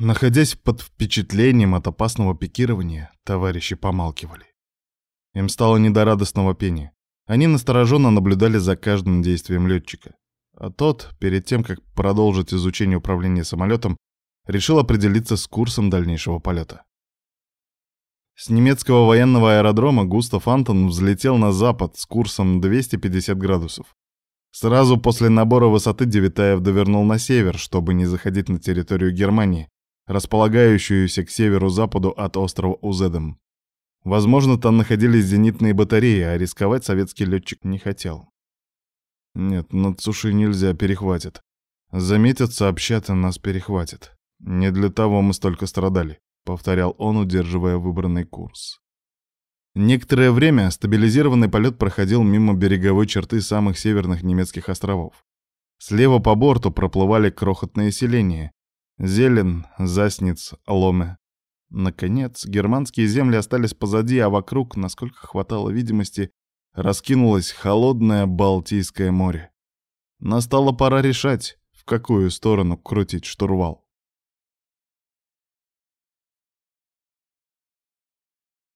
Находясь под впечатлением от опасного пикирования, товарищи помалкивали. Им стало не до радостного пения. Они настороженно наблюдали за каждым действием летчика. А тот, перед тем, как продолжить изучение управления самолетом, решил определиться с курсом дальнейшего полета. С немецкого военного аэродрома Густав Антон взлетел на запад с курсом 250 градусов. Сразу после набора высоты Девитаев довернул на север, чтобы не заходить на территорию Германии, располагающуюся к северу-западу от острова Узедом. Возможно, там находились зенитные батареи, а рисковать советский летчик не хотел. Нет, над сушей нельзя, перехватит. Заметят, сообщат, и нас перехватит. Не для того мы столько страдали, повторял он, удерживая выбранный курс. Некоторое время стабилизированный полет проходил мимо береговой черты самых северных немецких островов. Слева по борту проплывали крохотные селения. Зелен, Засниц, Ломе. Наконец, германские земли остались позади, а вокруг, насколько хватало видимости, раскинулось холодное Балтийское море. Настала пора решать, в какую сторону крутить штурвал.